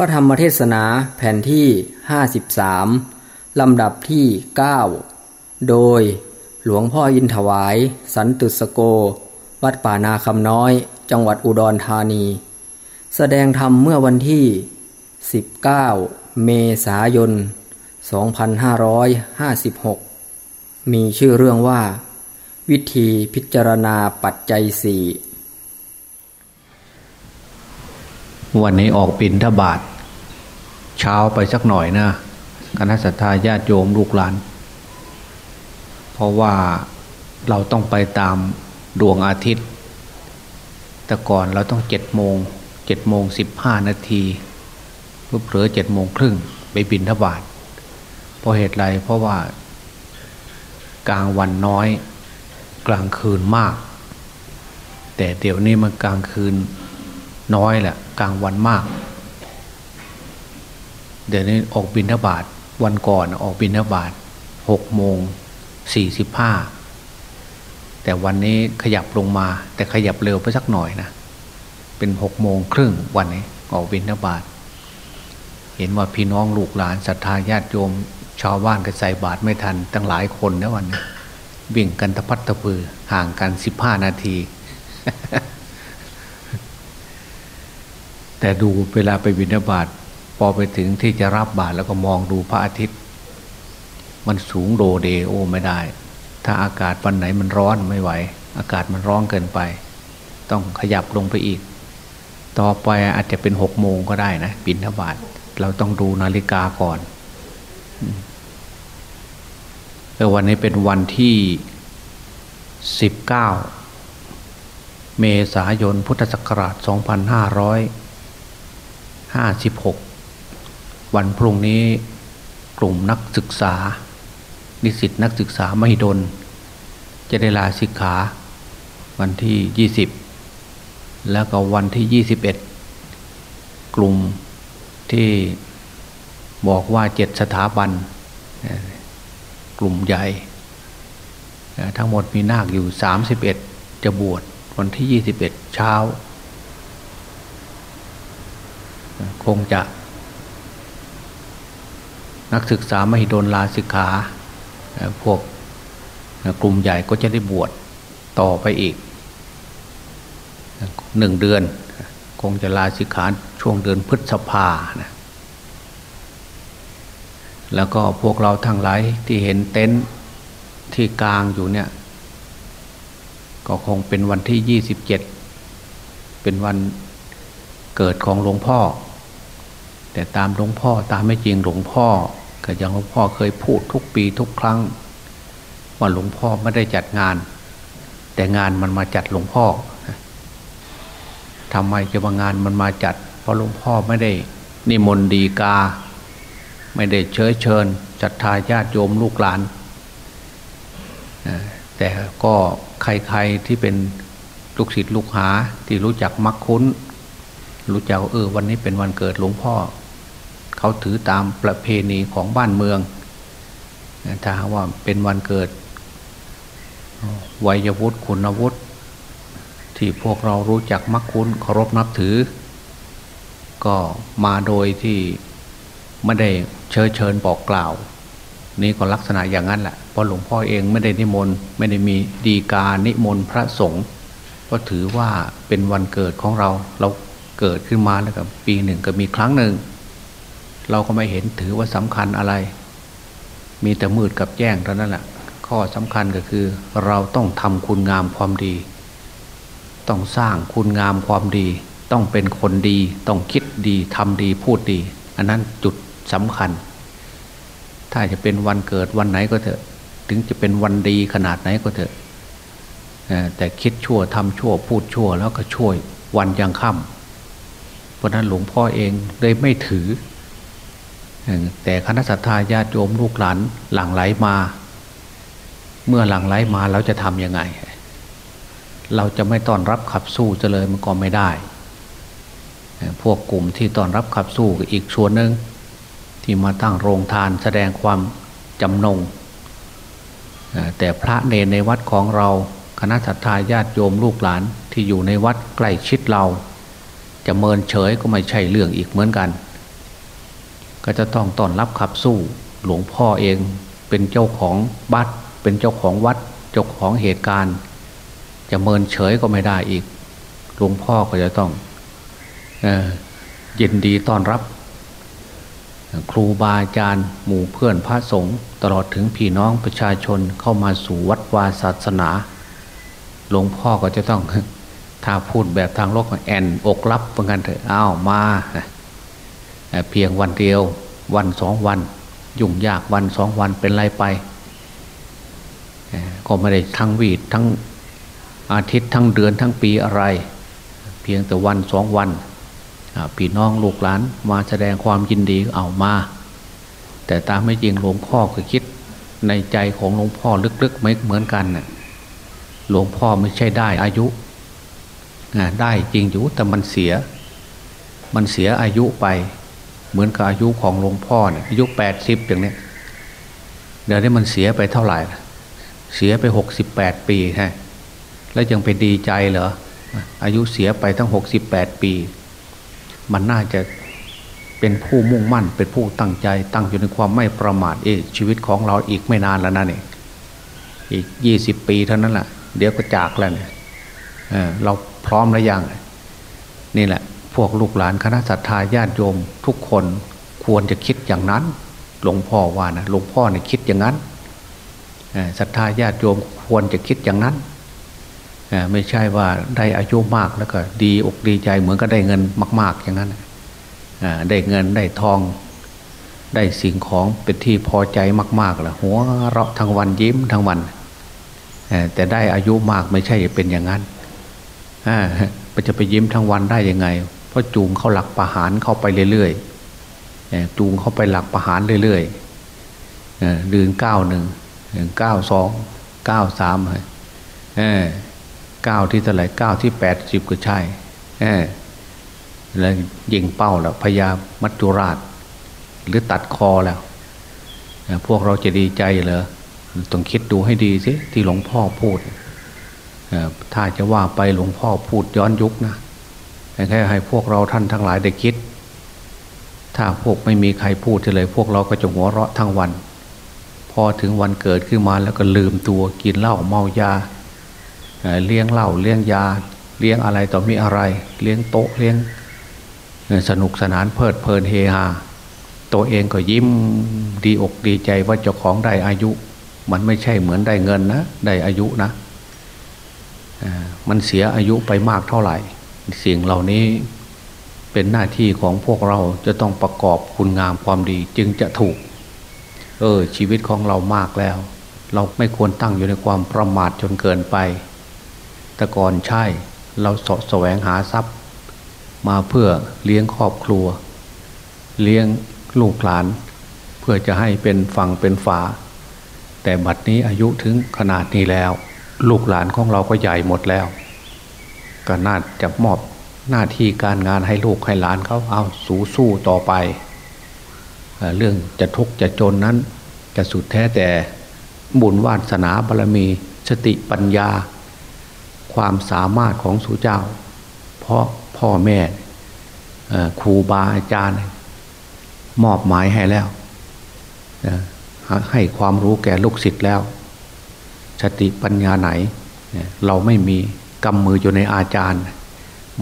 ระธรรมเทศนาแผ่นที่ 53 ลำดับที่ 9 โดยหลวงพ่ออินถวาย สันตุสโก วัดป่านาคำน้อย จังหวัดอุดรธานี แสดงธรรมเมื่อวันที่ 19 เมษายน 2556 มีชื่อเรื่องว่า วิธีพิจารณาปัจจัยสี่ วันนี้ออกบินทบาทเช้าไปสักหน่อยนะคณะสัตยาญาติโยมลูกหลาน เพราะว่าเราต้องไปตามดวงอาทิตย์ แต่ก่อนเราต้องเจ็ดโมงเจ็ดโมงสิบห้านาทีเพื่อเผลอเจ็ดโมงครึ่งไปบินทบาทเพราะเหตุไรเพราะว่ากลางวันน้อย กลางคืนมาก แต่เดี๋ยวนี้มันกลางคืน น้อยแหละกลางวันมาก เดี๋ยวนี้ออกบินทบาทวันก่อนออกบินทบาทหกโมงสี่สิบห้าแต่วันนี้ขยับลงมา แต่ขยับเร็วไปสักหน่อยนะเป็นหกโมงครึ่งวันนี้ออกบินทบาทเห็นว่าพี่น้องลูกหลานศรัทธาญาติโยม ชาวบ้านก็ใส่บาทไม่ทัน ตั้งหลายคนนะวันนี้วิ่งกันตะพัดตะพือห่างกันสิบห้านาที แต่ดูเวลาไปบิณฑบาตพอไปถึงที่จะรับบาตรแล้วก็มองดูพระอาทิตย์ มันสูงโดเดโอไม่ได้ ถ้าอากาศวันไหนมันร้อนไม่ไหว อากาศมันร้อนเกินไป ต้องขยับลงไปอีก ต่อไปอาจจะเป็นหกโมงก็ได้นะบิณฑบาตเราต้องดูนาฬิกาก่อนแต่วันนี้เป็นวันที่สิบเก้าเมษายนพุทธศักราช 2500 ห้าสิบหกวันพรุ่งนี้กลุ่มนักศึกษา นิสิตนักศึกษามหิดล จะได้ลาสิกขา วันที่ยี่สิบแล้วก็วันที่ยี่สิบเอ็ดกลุ่มที่บอกว่าเจ็ดสถาบัน กลุ่มใหญ่ ทั้งหมดมีนาคอยู่สามสิบเอ็ดจะบวชวันที่ยี่สิบเอ็ดเช้า คงจะ นักศึกษาม่โดนลาสิกขาพวกกลุ่มใหญ่ก็จะได้บวชต่อไปอีกหนึ่งเดือน คงจะลาสิกขาช่วงเดือนพฤษภานะแล้วก็พวกเราทั้งหลายที่เห็นเต็นท์ที่กลางอยู่เนี่ย ก็คงเป็นวันที่ยี่สิบเจ็ดเป็นวันเกิดของหลวงพ่อ แต่ตามหลวงพ่อตามไม่จริงหลวงพ่อก็อย่างหลวงพ่อเคยพูดทุกปีทุกครั้ง ว่าหลวงพ่อไม่ได้จัดงาน แต่งานมันมาจัดหลวงพ่อทำไมจะมางานมันมาจัด เพราะหลวงพ่อไม่ได้นิมนต์ดีกา ไม่ได้เชิญเชิญจัดทาญาติโยมลูกหลาน แต่ก็ใครๆที่เป็นลูกศิษย์ลูกหาที่รู้จักมักคุ้น รู้จักเออวันนี้เป็นวันเกิดหลวงพ่อ เขาถือตามประเพณีของบ้านเมือง ถ้าว่าเป็นวันเกิดวัยวุฒิคุณวุฒิที่พวกเรารู้จักมักคุ้นเคารพนับถือ ก็มาโดยที่ไม่ได้เชิญเชิญบอกกล่าว นี่ก็ลักษณะอย่างนั้นแหละเพราะหลวงพ่อเองไม่ได้นิมนต์ไม่ได้มีดีกานิมนต์พระสงฆ์ก็ถือว่าเป็นวันเกิดของเราเราเกิดขึ้นมาแล้วกับปีหนึ่งก็มีครั้งหนึ่ง เราก็ไม่เห็นถือว่าสำคัญอะไร มีแต่มืดกับแจ้งเท่านั้นแหละข้อสำคัญก็คือ เราต้องทำคุณงามความดี ต้องสร้างคุณงามความดี ต้องเป็นคนดี ต้องคิดดีทำดีพูดดี อันนั้นจุดสำคัญ ถ้าจะเป็นวันเกิดวันไหนก็เถอะ ถึงจะเป็นวันดีขนาดไหนก็เถอะแต่คิดชั่วทำชั่วพูดชั่วแล้วก็ช่วยวันยังค่ำเพราะนั้นหลวงพ่อเองเลยไม่ถือ แต่คณะสัตยาญาติโยมลูกหลานหลั่งไหลมา เมื่อหลั่งไหลมาเราจะทำยังไง เราจะไม่ต้อนรับขับสู้จะเลยมันก็ไม่ได้ พวกกลุ่มที่ต้อนรับขับสู้อีกส่วนหนึ่งที่มาตั้งโรงทานแสดงความจำนง แต่พระเนรในวัดของเราคณะสัตยาญาติโยมลูกหลานที่อยู่ในวัดใกล้ชิดเรา จะเมินเฉยก็ไม่ใช่เรื่องอีกเหมือนกัน ก็จะต้องต้อนรับขับสู้ หลวงพ่อเองเป็นเจ้าของบัดเป็นเจ้าของวัด เจ้าของเหตุการณ์ จะเมินเฉยก็ไม่ได้อีก หลวงพ่อก็จะต้องยินดีต้อนรับ ครูบาอาจารย์ หมู่เพื่อนพระสงฆ์ตลอดถึงพี่น้องประชาชนเข้ามาสู่วัดวาศาสนา หลวงพ่อก็จะต้องถ้าพูดแบบทางโลกแอนอกรับเหมือนกันเถอะอ้าวมา เพียงวันเดียววันสองวัน ยุ่งยากวันสองวันเป็นไรไป ก็ไม่ได้ทั้งวีดทั้งอาทิตย์ทั้งเดือนทั้งปีอะไร เพียงแต่วันสองวันพี่น้องลูกหลานมาแสดงความยินดีเอามา แต่ตามไม่จริงหลวงพ่อคือคิดในใจของหลวงพ่อลึกๆไม่เหมือนกันน่ะหลวงพ่อไม่ใช่ได้อายุได้จริงอยู่แต่มันเสีย มันเสียอายุไป เหมือนกับอายุของหลวงพ่อเนี่ยอายุแปดสิบอย่างเนี้ยเดี๋ยวนี้มันเสียไปเท่าไหร่ เสียไปหกสิบแปดปีฮะแล้วยังไปดีใจเหรออายุเสียไปทั้งหกสิบแปดปี มันน่าจะเป็นผู้มุ่งมั่นเป็นผู้ตั้งใจ ตั้งอยู่ในความไม่ประมาทเอชีวิตของเราอีกไม่นานแล้วนะเนี่ยอีกยี่สิบปีเท่านั้นแหละเดี๋ยวก็จากแล้วเนี่ยเราพร้อมแล้วยังนี่แหละ พวกลูกหลานคณะสัตยาญาติโยมทุกคนควรจะคิดอย่างนั้น หลวงพ่อว่านะหลวงพ่อเนี่ยคิดอย่างนั้นศรัทธาญาติโยมควรจะคิดอย่างนั้นไม่ใช่ว่าได้อายุมากแล้วก็ดีอกดีใจเหมือนก็ได้เงินมาก ๆ อย่างนั้นได้เงินได้ทอง ได้สิ่งของเป็นที่พอใจมากๆแล้วหัวเราะทั้งวันยิ้มทั้งวันแต่ได้อายุมากไม่ใช่เป็นอย่างนั้นจะไปยิ้มทั้งวันได้ยังไง เพราะจูงเข้าหลักประหารเข้าไปเรื่อยๆจูงเข้าไปหลักประหารเรื่อยๆเดือนเก้าหนึ่งเก้าสองเก้าสามเก้าที่เท่าไหร่เก้าที่แปดสิบก็ใช่แล้วยิงเป้าแล้วพยามัจจุราช หรือตัดคอแล้วพวกเราจะดีใจเหรอต้องคิดดูให้ดีสิที่หลวงพ่อพูดถ้าจะว่าไปหลวงพ่อพูดย้อนยุคนะ แค่ให้พวกเราท่านทั้งหลายได้คิด ถ้าพวกไม่มีใครพูดเลย พวกเราก็จะหัวเราะทั้งวัน พอถึงวันเกิดขึ้นมาแล้วก็ลืมตัวกินเหล้าเมายาเลี้ยงเหล้าเลี้ยงยา เลี้ยงอะไรต่อมีอะไร เลี้ยงโต๊ะเลี้ยงสนุกสนานเพลิดเพลินเฮฮาตัวเองก็ยิ้มดีอกดีใจว่าเจ้าของได้อายุ มันไม่ใช่เหมือนได้เงินนะ ได้อายุนะมันเสียอายุไปมากเท่าไหร่ สิ่งเหล่านี้เป็นหน้าที่ของพวกเราจะต้องประกอบคุณงามความดีจึงจะถูก เออ ชีวิตของเรามากแล้ว เราไม่ควรตั้งอยู่ในความประมาทจนเกินไป แต่ก่อนใช่เราสะแสวงหาทรัพย์ มาเพื่อเลี้ยงครอบครัว เลี้ยงลูกหลาน เพื่อจะให้เป็นฝั่งเป็นฝา แต่บัดนี้อายุถึงขนาดนี้แล้ว ลูกหลานของเราก็ใหญ่หมดแล้ว ก็น่าจะมอบหน้าที่การงานให้ลูกให้หลานเขาเอาสู้สู้ต่อไปเรื่องจะทุกข์จะจนนั้น จะสุดแท้แต่บุญวาสนาบารมีสติปัญญา ความสามารถของสู่เจ้า เพราะพ่อแม่ครูบาอาจารย์ มอบหมายให้แล้ว ให้ความรู้แก่ลูกศิษย์แล้ว สติปัญญาไหน เราไม่มี กำมืออยู่ในอาจารย์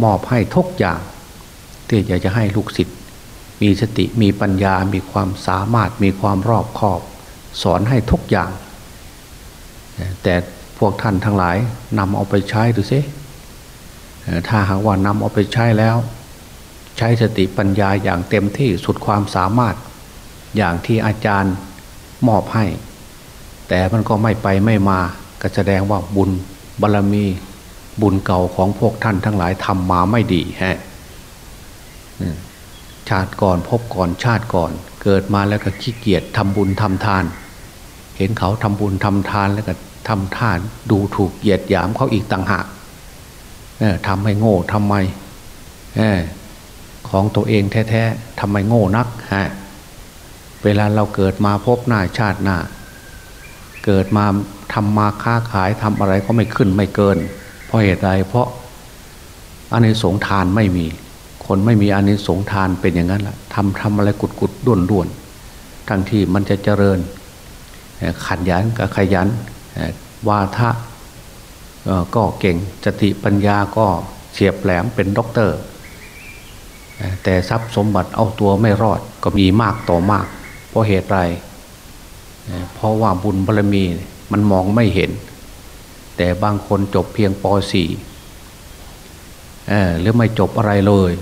มอบให้ทุกอย่างที่อยากจะให้ลูกศิษย์มีสติมีปัญญามีความสามารถมีความรอบคอบ สอนให้ทุกอย่าง แต่พวกท่านทั้งหลายนำเอาไปใช้ดูซิถ้าหากว่านำเอาไปใช้แล้ว ใช้สติปัญญาอย่างเต็มที่สุดความสามารถ อย่างที่อาจารย์มอบให้ แต่มันก็ไม่ไปไม่มาก็แสดงว่าบุญบารรมี บุญเก่าของพวกท่านทั้งหลายทำมาไม่ดีฮะชาติก่อนพบก่อนชาติก่อน เกิดมาแล้วก็ขี้เกียจทำบุญทำทาน เห็นเขาทำบุญทำทานแล้วก็ทำทานดูถูกเหยียดหยามเขาอีกต่างหากทำให้โง่ทำไมของตัวเองแท้ๆทำไมโง่นักฮะเวลาเราเกิดมาพบหน้าชาติหน้า เกิดมาทำมาค้าขายทำอะไรก็ไม่ขึ้นไม่เกิน เพราะเหตุใดเพราะอันในสงทานไม่มี คนไม่มีอานิสงส์ทานเป็นอย่างนั้นแหละทำทำอะไรกุดกุดด้วนด้วนทั้งที่มันจะเจริญขันยันกับขยันวาทะก็เก่งสติปัญญาก็เฉียบแหลมเป็นด็อกเตอร์ แต่ทรัพย์สมบัติเอาตัวไม่รอดก็มีมากต่อมาก เพราะเหตุไร เพราะว่าบุญบารมีมันมองไม่เห็น แต่บางคนจบเพียงป.4 หรือไม่จบอะไรเลย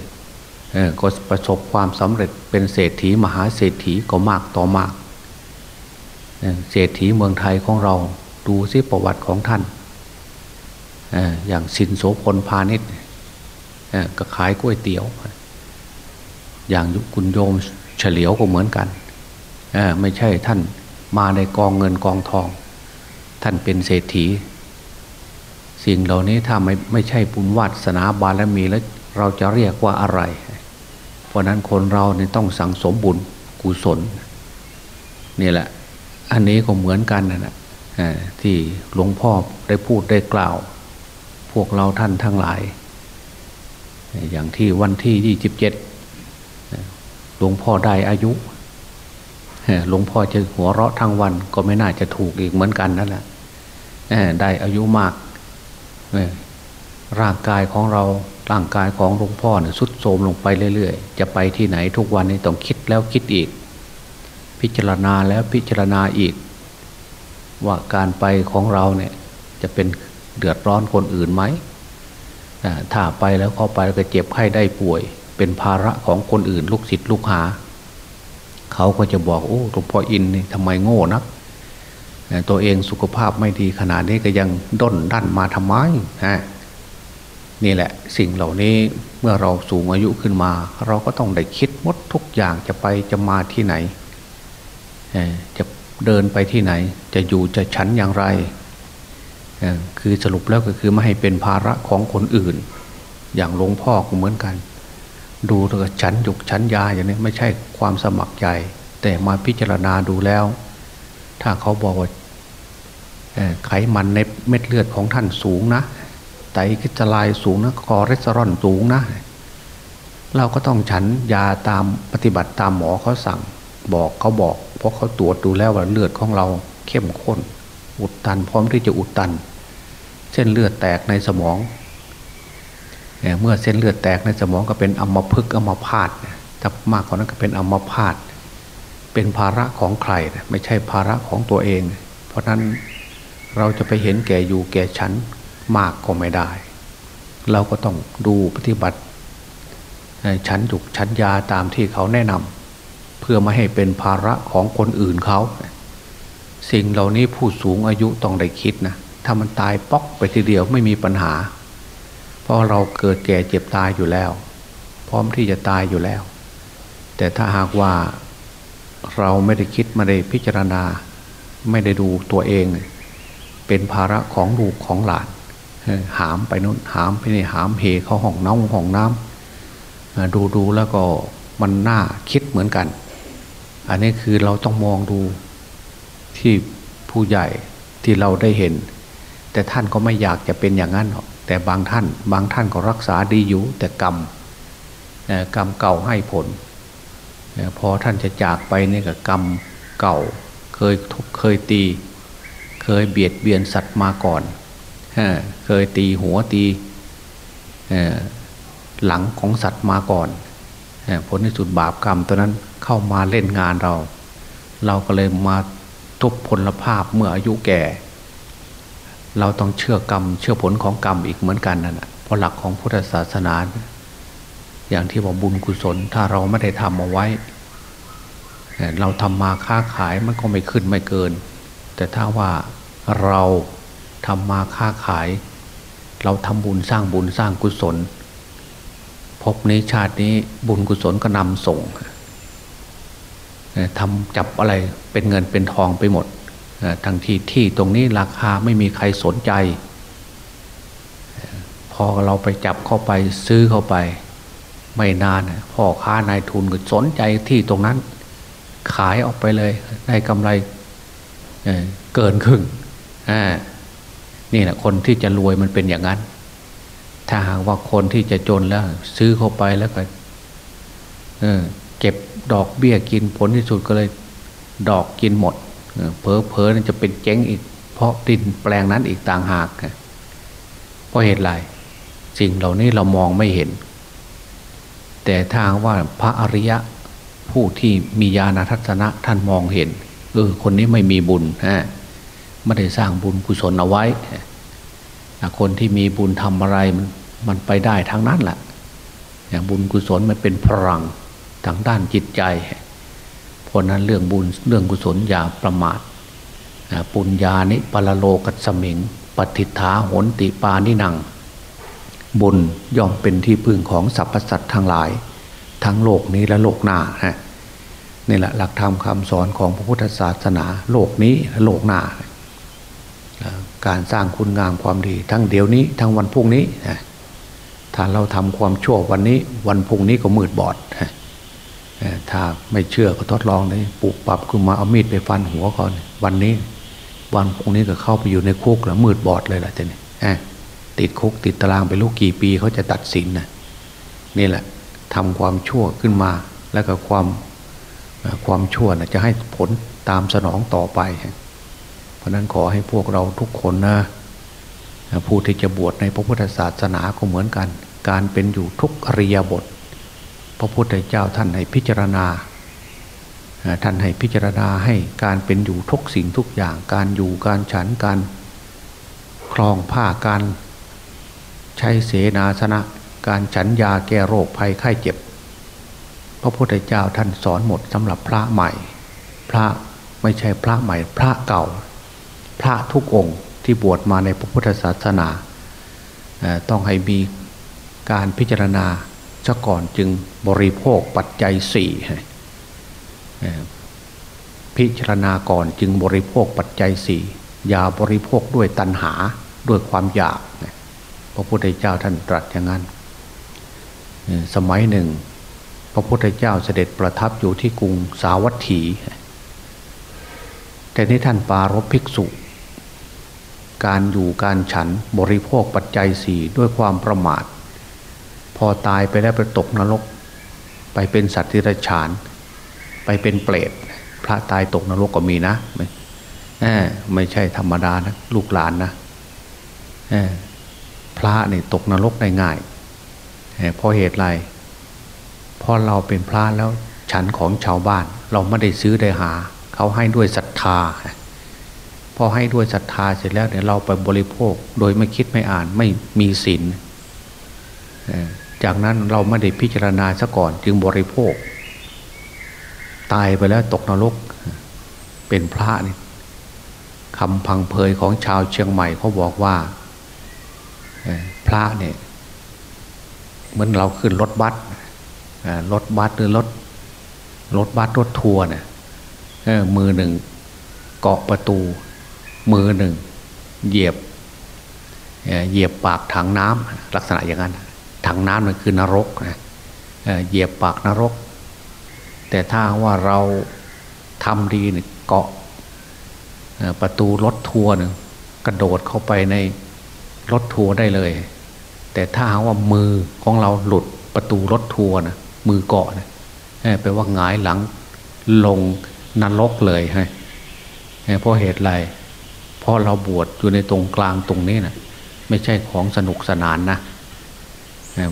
ก็ประสบความสำเร็จเป็นเศรษฐีมหาเศรษฐีก็มากต่อมาก เศรษฐีเมืองไทยของเราดูซิประวัติของท่าน อย่างสินโสพลพาณิชย์ก็ขายก๋วยเตี๋ยว อย่างยุคุณโยมเฉลียวก็เหมือนกันไม่ใช่ท่านมาในกองเงินกองทอง ท่านเป็นเศรษฐี สิ่งเหล่านี้ถ้าไม่ไม่ใช่บุญวัสนาบารมีแล้วเราจะเรียกว่าอะไร เพราะนั้นคนเราเนี่ยต้องสั่งสมบุญกุศลนี่แหละ อันนี้ก็เหมือนกันนะที่หลวงพ่อได้พูดได้กล่าว พวกเราท่านทั้งหลาย อย่างที่วันที่ยี่สิบเจ็ดหลวงพ่อได้อายุหลวงพ่อจะหัวเราะทั้งวันก็ไม่น่าจะถูกอีกเหมือนกันนั่นแหละได้อายุมาก ร่างกายของเราร่างกายของหลวงพ่อเนี่ยสุดโทมลงไปเรื่อยๆ จะไปที่ไหนทุกวันนี้ต้องคิดแล้วคิดอีก พิจารณาแล้วพิจารณาอีก ว่าการไปของเราเนี่ยจะเป็นเดือดร้อนคนอื่นไหมถ้าไปแล้วเข้าไปก็เจ็บไข้ได้ป่วย เป็นภาระของคนอื่นลูกศิษย์ลูกหา เขาก็จะบอกโอ้หลวงพ่ออินนี่ทำไมโง่นัก ตัวเองสุขภาพไม่ดีขนาดนี้ก็ยังด้นดันมาทำไมฮะนี่แหละสิ่งเหล่านี้เมื่อเราสูงอายุขึ้นมา เราก็ต้องได้คิดมดทุกอย่างจะไปจะมาที่ไหน จะเดินไปที่ไหน จะอยู่จะฉันอย่างไร คือสรุปแล้วก็คือไม่ให้เป็นภาระของคนอื่น อย่างหลวงพ่อก็เหมือนกัน ดูแล้วฉันหยกฉันยาอย่างนี้ไม่ใช่ความสมัครใจ แต่มาพิจารณาดูแล้ว ถ้าเขาบอกว่าไขมันในเม็ดเลือดของท่านสูงนะไตกิจลายสูงนะคอเรสเตอรอลสูงนะ เราก็ต้องฉันยาตามปฏิบัติตามหมอเขาสั่ง บอกเขาบอก เพราะเขาตรวจดูแล้วว่าเลือดของเราเข้มข้น อุดตันพร้อมที่จะอุดตัน เส้นเลือดแตกในสมองเมื่อเส้นเลือดแตกในสมองก็เป็นอัมพฤกษ์อัมพาตถ้ามากกว่านั้นก็เป็นอัมพาต เป็นภาระของใครไม่ใช่ภาระของตัวเอง เพราะนั้นเราจะไปเห็นแก่อยู่แก่ฉันมากก็ไม่ได้ เราก็ต้องดูปฏิบัติชั้นจุกชั้นยาตามที่เขาแนะนำเพื่อไม่ให้เป็นภาระของคนอื่นเขา สิ่งเหล่านี้ผู้สูงอายุต้องได้คิดนะถ้ามันตายป๊อกไปทีเดียวไม่มีปัญหา เพราะเราเกิดแก่เจ็บตายอยู่แล้ว พร้อมที่จะตายอยู่แล้ว แต่ถ้าหากว่า เราไม่ได้คิดไม่ได้พิจารณา ไม่ได้ดูตัวเอง เป็นภาระของลูกของหลานหามไปนู้นหามไปนี่หามเหเข้าห้องน้ำห้องน้ำดูดูแล้วก็มันน่าคิดเหมือนกัน อันนี้คือเราต้องมองดูที่ผู้ใหญ่ที่เราได้เห็น แต่ท่านก็ไม่อยากจะเป็นอย่างนั้นหรอกแต่บางท่าน บางท่านก็รักษาดีอยู่แต่กรรมกรรมเก่าให้ผล พอท่านจะจากไปนี่กับกรรมเก่า เคยทุกเคยตี เคยเบียดเบียนสัตว์มาก่อน เคยตีหัวตีหลังของสัตว์มาก่อนผลที่สุดบาปกรรมตัวนั้นเข้ามาเล่นงานเรา เราก็เลยมาทุบพลภาพเมื่ออายุแก่ เราต้องเชื่อกรรม เชื่อผลของกรรมอีกเหมือนกันนั่นแหะเพราะหลักของพุทธศาสนา อย่างที่บอกบุญกุศล ถ้าเราไม่ได้ทำเอาไว้ เราทำมาค้าขายมันก็ไม่ขึ้นไม่เกิน แต่ถ้าว่าเราทำมาค้าขาย เราทำบุญสร้างบุญสร้างกุศลพบนี้ชาตินี้บุญกุศลก็นำส่งทำจับอะไรเป็นเงินเป็นทองไปหมดทั้งที่ที่ตรงนี้ราคาไม่มีใครสนใจ พอเราไปจับเข้าไปซื้อเข้าไป ไม่นานพ่อค้านายทุนก็สนใจที่ตรงนั้น ขายออกไปเลยได้กำไรเเกินครึ่งนี่แหละคนที่จะรวยมันเป็นอย่างนั้น ถ้าหากว่าคนที่จะจนแล้ว ซื้อเข้าไปแล้วก็เเก็บดอกเบี้ยกินผลที่สุดก็เลย ดอกกินหมดเพอเพอจะเป็นเจ๊งอีก เพราะดินแปลงนั้นอีกต่างหากเพราะเหตุไรสิ่งเหล่านี้เรามองไม่เห็น แต่ทางว่าพระอริยะผู้ที่มีญาณทัศนะท่านมองเห็นเออคนนี้ไม่มีบุญฮะไม่ได้สร้างบุญกุศลเอาไว้ คนที่มีบุญทำอะไรมันมันไปได้ทั้งนั้นแหละอย่างบุญกุศลมันเป็นพลังทางด้านจิตใจ เพราะนั้นเรื่องบุญเรื่องกุศลอย่าประมาทปุญญานิปรโลกัสมิงปฏิฐาโหนติปานินัง บุญย่อมเป็นที่พึ่งของสรรพสัตว์ทั้งหลาย ทั้งโลกนี้และโลกหน้าฮะนี่แหละหลักธรรมคำสอนของพระพุทธศาสนา โลกนี้และโลกหน้า การสร้างคุณงามความดี ทั้งเดี๋ยวนี้ทั้งวันพรุ่งนี้ถ้าเราทำความชั่ววันนี้วันพรุ่งนี้ก็มืดบอดถ้าไม่เชื่อก็ทดลองเลยปลูกปรับขึ้นมาเอามีดไปฟันหัวก่อน วันนี้ วันพรุ่งนี้ก็เข้าไปอยู่ในคุกแล้วมืดบอดเลยล่ะเจนี่ ติดคุกติดตารางไปลูกกี่ปีเขาจะตัดสินนะนี่แหละทำความชั่วขึ้นมา แล้วก็ความความชั่วนะจะให้ผลตามสนองต่อไป เพราะนั้นขอให้พวกเราทุกคนนะผู้ที่จะบวชในพระพุทธศาสนาก็เหมือนกัน การเป็นอยู่ทุกอริยบท พระพุทธเจ้าท่านให้พิจารณา ท่านให้พิจารณาให้การเป็นอยู่ทุกสิ่งทุกอย่าง การอยู่การฉันการคลองผ้าการ ใช้เสนาสนะ การฉันยาแก้โรคภัยไข้เจ็บ พระพุทธเจ้าท่านสอนหมดสำหรับพระใหม่ พระไม่ใช่พระใหม่ พระเก่า พระทุกองค์ที่บวชมาในพระพุทธศาสนา ต้องให้มีการพิจารณาซะก่อนจึงบริโภคปัจจัยสี่พิจารณาก่อนจึงบริโภคปัจจัยสี่อย่าบริโภคด้วยตัณหาด้วยความอยาก พระพุทธเจ้าท่านตรัสอย่างนั้นสมัยหนึ่ง พระพุทธเจ้าเสด็จประทับอยู่ที่กรุงสาวัตถี แต่นี้ท่านปารบภิกษุ การอยู่การฉันบริโภคปัจจัยสี่ด้วยความประมาท พอตายไปแล้วไปตกนรก ไปเป็นสัตว์ที่ไรฉาน ไปเป็นเปรตพระตายตกนรกก็มีนะไม่ไม่ใช่ธรรมดานะ ลูกหลานนะ พระนี่ตกนรกได้ง่ายเพราะเหตุไรเพราะเราเป็นพระแล้วฉันของชาวบ้าน เราไม่ได้ซื้อได้หา เขาให้ด้วยศรัทธาพอให้ด้วยศรัทธาเสร็จแล้วเนี่ยเราไปบริโภคโดยไม่คิดไม่อ่านไม่มีศีลจากนั้นเราไม่ได้พิจารณาซะก่อนจึงบริโภค ตายไปแล้วตกนรกเป็นพระนี่คำพังเพยของชาวเชียงใหม่เขาบอกว่า พระเนี่ยเหมือนเราขึ้นรถบัสรถบัสหรือรถรถบัสรถทัวร์เนี่ยมือหนึ่งเกาะประตู มือหนึ่ง เหยียบเหยียบปากถังน้ำลักษณะอย่างนั้น ถังน้ำนั่นคือนรกนะเหยียบปากนรก แต่ถ้าว่าเราทำดีเนี่ยเกาะประตูรถทัวร์หนึ่งกระโดดเข้าไปใน รถทัวร์ได้เลย แต่ถ้าหากว่ามือของเราหลุดประตูรถทัวร์นะมือเกาะนะแปลว่าหงายหลังลงนรกเลยฮะเพราะเหตุไรเพราะเราบวชอยู่ในตรงกลางตรงนี้นะไม่ใช่ของสนุกสนานนะ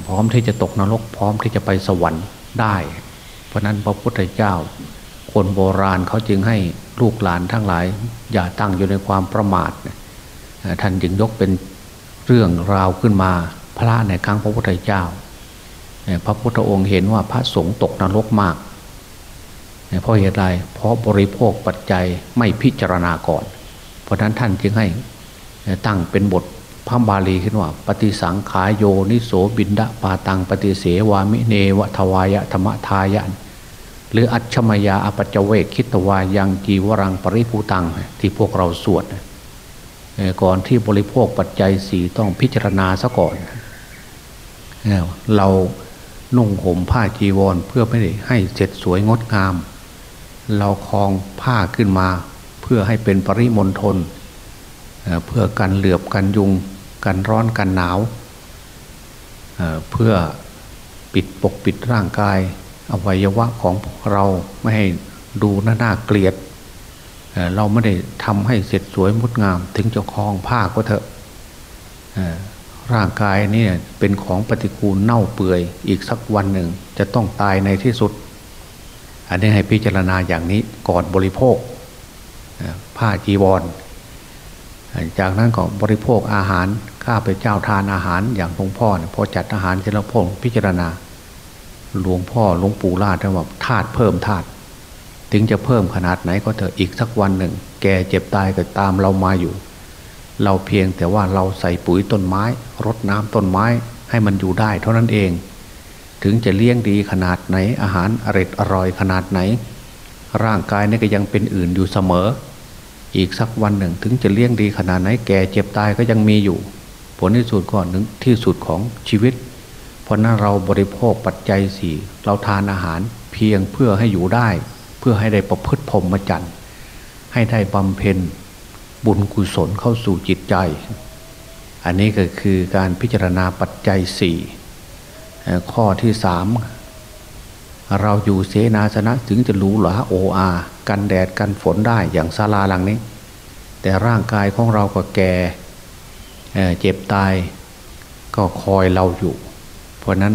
พร้อมที่จะตกนรก พร้อมที่จะไปสวรรค์ได้ เพราะนั้นพระพุทธเจ้า คนโบราณเขาจึงให้ลูกหลานทั้งหลาย อย่าตั้งอยู่ในความประมาทท่านจึงยกเป็น เรื่องราวขึ้นมาพระในครั้งพระพุทธเจ้า พระพุทธองค์เห็นว่าพระสงฆ์ตกนรกมากเพราะเหตุไรเพราะบริโภคปัจจัยไม่พิจารณาก่อน เพราะนั้นท่านจึงให้ตั้งเป็นบทพระบาลีขึ้นว่า ปฏิสังขายโยนิโสบินดาปาตังปฏิเสวามิเนวทวายะธรรมทายะหรืออัจฉมยาอปัจเวกคิตวายังจีวรังปริภูตังที่พวกเราสวด ก่อนที่บริโภคปัจจัยสีต้องพิจารณาซะก่อน เรานุ่งห่มผ้าจีวรเพื่อไม่ให้เสร็จสวยงดงาม เราคลองผ้าขึ้นมา เพื่อให้เป็นปริมณฑลเพื่อกันเหลือบกันยุง กันร้อนกันหนาว เพื่อปิดปกปิดร่างกาย อวัยวะของเราไม่ให้ดูน่าน่าเกลียด เราไม่ได้ทำให้เสร็จสวยงดงาม ถึงจะคลองผ้าก็เถอะร่างกายนี่เป็นของปฏิกูลเน่าเปื่อย อีกสักวันหนึ่ง จะต้องตายในที่สุด อันนี้ให้พิจารณาอย่างนี้ก่อนบริโภคผ้าจีวร จากนั้นก็บริโภคอาหารข้าไปเจ้าทานอาหารอย่างหลวงพ่อพอจัดอาหารเสร็จแล้วพ่อพิจารณา หลวงพ่อหลวงปู่ลาดท่านบอกธาตุเพิ่มธาตุ ถึงจะเพิ่มขนาดไหนก็เถอะอีกสักวันหนึ่ง แกเจ็บตายก็ตามเรามาอยู่ เราเพียงแต่ว่าเราใส่ปุ๋ยต้นไม้ รดน้ำต้นไม้ให้มันอยู่ได้เท่านั้นเอง ถึงจะเลี้ยงดีขนาดไหนอาหารอร่อยอร่อยขนาดไหน ร่างกายนี่ก็ยังเป็นอื่นอยู่เสมอ อีกสักวันหนึ่งถึงจะเลี้ยงดีขนาดไหน แกเจ็บตายก็ยังมีอยู่ ผลที่สุดก่อนหนึ่งที่สุดของชีวิตเพราะนั้นเราบริโภคปัจจัยสี่เราทานอาหารเพียงเพื่อให้อยู่ได้ พื่อให้ได้ประพฤติพรหมจรรย์ให้ได้บำเพ็ญบุญกุศลเข้าสู่จิตใจ อันนี้ก็คือการพิจารณาปัจจัยสี่ข้อที่สามเราอยู่เสนาสนะถึงจะรู้หรอโออากันแดดกันฝนได้อย่างศาลาหลังนี้ แต่ร่างกายของเราก็แก่เจ็บตายก็คอยเราอยู่ เพราะนั้น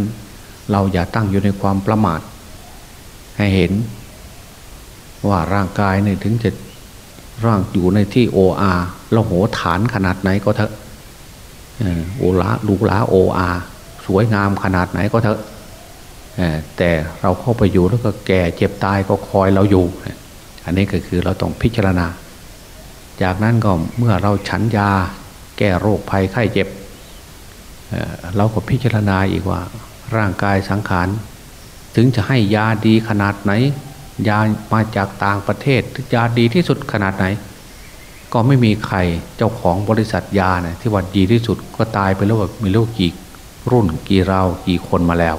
เราอย่าตั้งอยู่ในความประมาท ให้เห็น ว่าร่างกายเนี่ยถึงจะร่างอยู่ในที่โออาเราโหฐานขนาดไหนก็เถอะโอลาลูลาโออาร์สวยงามขนาดไหนก็เถอะแต่เราเข้าไปอยู่แล้วก็แก่เจ็บตายก็คอยเราอยู่ อันนี้ก็คือเราต้องพิจารณา จากนั้นก็เมื่อเราฉันยาแก้โรคภัยไข้เจ็บเราก็พิจารณาอีกว่า ร่างกายสังขาร ถึงจะให้ยาดีขนาดไหน ยามาจากต่างประเทศยาดีที่สุดขนาดไหน ก็ไม่มีใครเจ้าของบริษัทยาเนี่ยที่ว่าดีที่สุดก็ตายไปแล้วแบบมีลูกกี่รุ่นกี่เรากี่คนมาแล้ว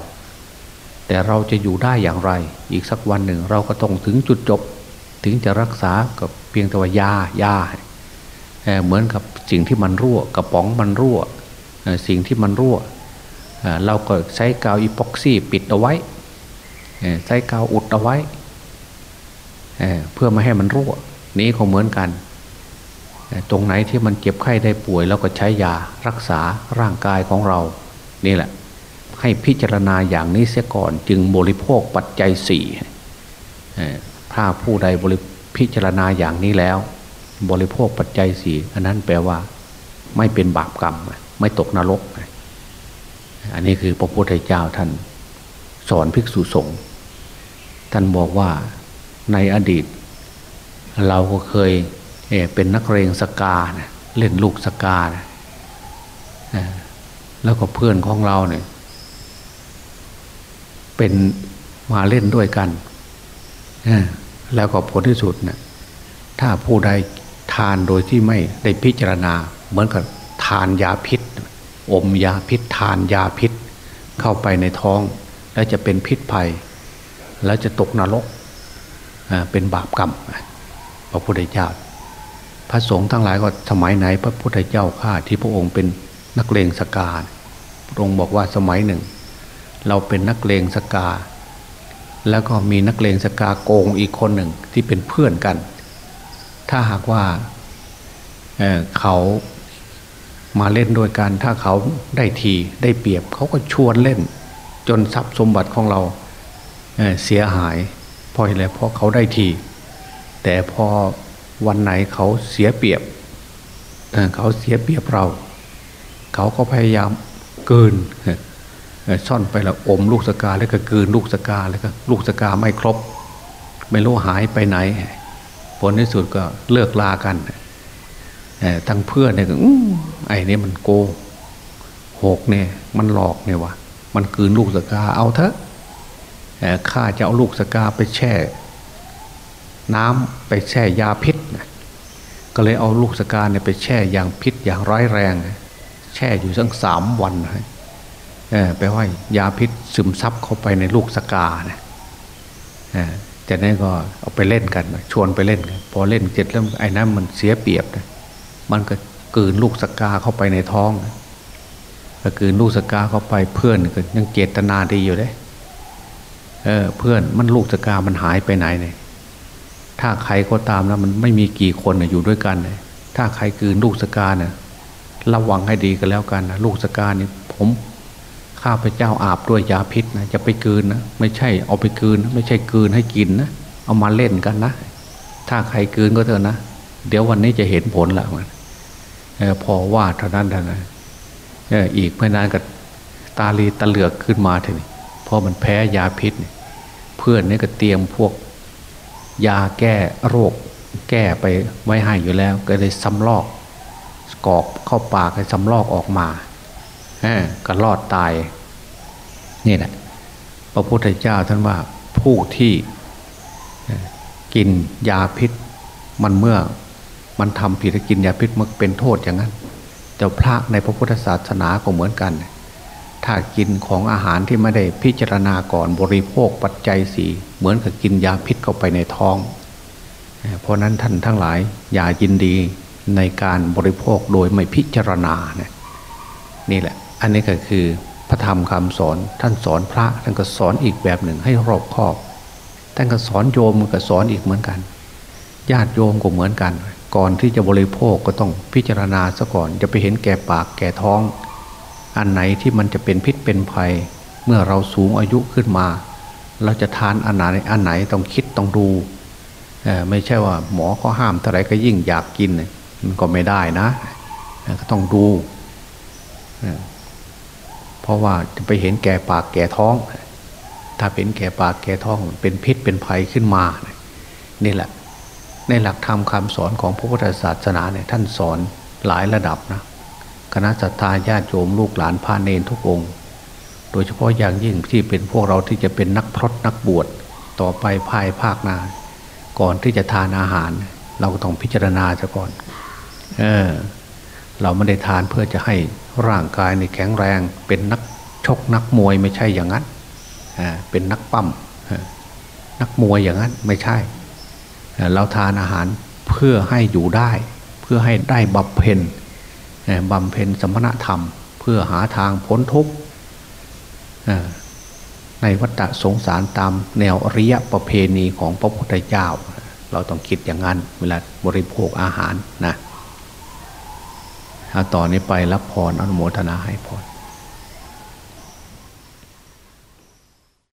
แต่เราจะอยู่ได้อย่างไร อีกสักวันหนึ่งเราก็ต้องถึงจุดจบ ถึงจะรักษากับเพียงแต่ว่ายายาเหมือนกับสิ่งที่มันรั่วกระป๋องมันรั่วสิ่งที่มันรั่วเราก็ใช้กาวอีพ็อกซี่ปิดเอาไว้ใช้กาวอุดเอาไว้ เพื่อไม่ให้มันรั่ว นี้ก็เหมือนกัน ตรงไหนที่มันเจ็บไข้ได้ป่วยเราก็ใช้ยารักษาร่างกายของเรา นี่แหละ ให้พิจารณาอย่างนี้เสียก่อนจึงบริโภคปัจจัยสี่ถ้าผู้ใดบริพิจารณาอย่างนี้แล้ว บริโภคปัจจัยสี่อันนั้นแปลว่า ไม่เป็นบาปกรรม ไม่ตกนรก อันนี้คือพระพุทธเจ้าท่าน สอนภิกษุสงฆ์ท่านบอกว่า ในอดีต เราก็เคยเเป็นนักเรงสกานะเล่นลูกสกานะแล้วก็เพื่อนของเราเนี่ย เป็นมาเล่นด้วยกันแล้วก็ผลที่สุดเนะถ้าผู้ใดทานโดยที่ไม่ได้พิจารณา เหมือนกับทานยาพิษ อมยาพิษ ทานยาพิษ เข้าไปในท้อง แล้วจะเป็นพิษภัย แล้วจะตกนรก เป็นบาปกรรมพระพุทธเจ้า พระสงฆ์ทั้งหลายก็สมัยไหน พระพุทธเจ้าข้าที่พระองค์เป็นนักเลงสกาพระองค์บอกว่าสมัยหนึ่ง เราเป็นนักเลงสกา แล้วก็มีนักเลงสกาโกงอีกคนหนึ่งที่เป็นเพื่อนกัน ถ้าหากว่าเเขามาเล่นโดยการถ้าเขาได้ทีได้เปรียบ เขาก็ชวนเล่น จนทรัพย์สมบัติของเราเเสียหาย ราะอะไรเพราะเขาได้ที แต่พอวันไหนเขาเสียเปรียบเขาเสียเปรียบเรา เขาก็พยายามเกินซ่อนไปล้วอมลูกสกาแล้วก็เกินลูกสกาแล้วก็ลูกสกาไม่ครบ ไม่รู้หายไปไหน ผลในสุดก็เลิกลากันทั้งเพื่อนเนี่ยก็ไอ้นี่มันโกหกเนี่ยมันหลอกเนี่ยวะมันกืนลูกสกาเอาเถอะ ข้าจะเอาลูกสกาไปแช่ น้ำไปแช่ยาพิษก็เลยเอาลูกสกาเนี่ยไปแช่อย่างพิษอย่างร้ายแรง แช่อยู่สักสามวันไปว่ายาพิษซึมซับเข้าไปในลูกสกาเนี่ยจากนั้นก็เอาไปเล่นกัน ชวนไปเล่นกันพอเล่นเสร็จแล้วไอ้นั้นมันเสียเปรียบมันก็กืนลูกสกาเข้าไปในท้องก็กืนลูกสกาเข้าไปเพื่อนก็ยังเจตนาดีอยู่เลย เออเพื่อนมันลูกสกามันหายไปไหนเนี่ยถ้าใครก็ตามนะมันไม่มีกี่คนนะอยู่ด้วยกันเลยถ้าใครกืนลูกสกาเนี่ยระวังให้ดีกันแล้วกันนะลูกสกาเนี่ยผมข้าพเจ้าอาบด้วยยาพิษนะจะไปกืนนะไม่ใช่เอาไปกืน ไม่ใช่กืนให้กินนะเอามาเล่นกันนะ ถ้าใครกืนก็เถอะนะ เดี๋ยววันนี้จะเห็นผลละมันออพอว่าเท่านั้นเท่านั้นอีกไม่นานกับตาลีตะเหลือกขึ้นมาทีนี้ พอมันแพ้ยาพิษ เพื่อนนี่ก็เตรียมพวกยาแก้โรค แก้ไปไว้ให้อยู่แล้ว ก็เลยสำลอกกอกเข้าปากให้สำลอกออกมาก็รอดตายนี่แหละพระพุทธเจ้าท่านว่าผู้ที่กินยาพิษ มันเมื่อมันทำผิดกินยาพิษมันเป็นโทษอย่างนั้น แต่พระในพระพุทธศาสนาก็เหมือนกัน ถ้ากินของอาหารที่ไม่ได้พิจารณาก่อนบริโภคปัจจัยสี่เหมือนกับกินยาพิษเข้าไปในท้อง เพราะนั้นท่านทั้งหลายอย่ายินดีในการบริโภคโดยไม่พิจารณาเนี่ยนี่แหละ อันนี้ก็คือพระธรรมคำสอนท่านสอนพระท่านก็สอนอีกแบบหนึ่งให้รอบคอบท่านก็สอนโยมก็สอนอีกเหมือนกัน ญาติโยมก็เหมือนกัน ก่อนที่จะบริโภคก็ต้องพิจารณาซะก่อนจะไปเห็นแก่ปากแก่ท้อง อันไหนที่มันจะเป็นพิษเป็นภัย เมื่อเราสูงอายุขึ้นมา เราจะทานอันไหนอันไหนต้องคิดต้องดูไม่ใช่ว่าหมอเขาห้ามเท่าไรก็ยิ่งอยากกินมันก็ไม่ได้นะก็ต้องดู เพราะว่าจะไปเห็นแก่ปากแก่ท้อง ถ้าเป็นแก่ปากแก่ท้องเป็นพิษเป็นภัยขึ้นมานี่แหละ ในหลักธรรมคำสอนของพระพุทธศาสนาเนี่ยท่านสอนหลายระดับนะ คณะสัตยาญาติโยมลูกหลานพาเนนทุกองค์ โดยเฉพาะอย่างยิ่งที่เป็นพวกเราที่จะเป็นนักพรตนักบวชต่อไปภายภาคหน้าก่อนที่จะทานอาหาร เราก็ต้องพิจารณาซะก่อน เออ เราไม่ได้ทานเพื่อจะให้ร่างกายในแข็งแรงเป็นนักชกนักมวยไม่ใช่อย่างนั้นเป็นนักปั้มนักมวยอย่างนั้นไม่ใช่ เราทานอาหารเพื่อให้อยู่ได้ เพื่อให้ได้บำเพ็ญ บำเพ็ญสมณธรรม เพื่อหาทางพ้นทุกข์ในวัฏสงสารตามแนวอริยประเพณีของพระพุทธเจ้า เราต้องคิดอย่างนั้นเวลาบริโภคอาหารนะถ้าต่อนนี้ไปรับพรอนุโมทนาให้พร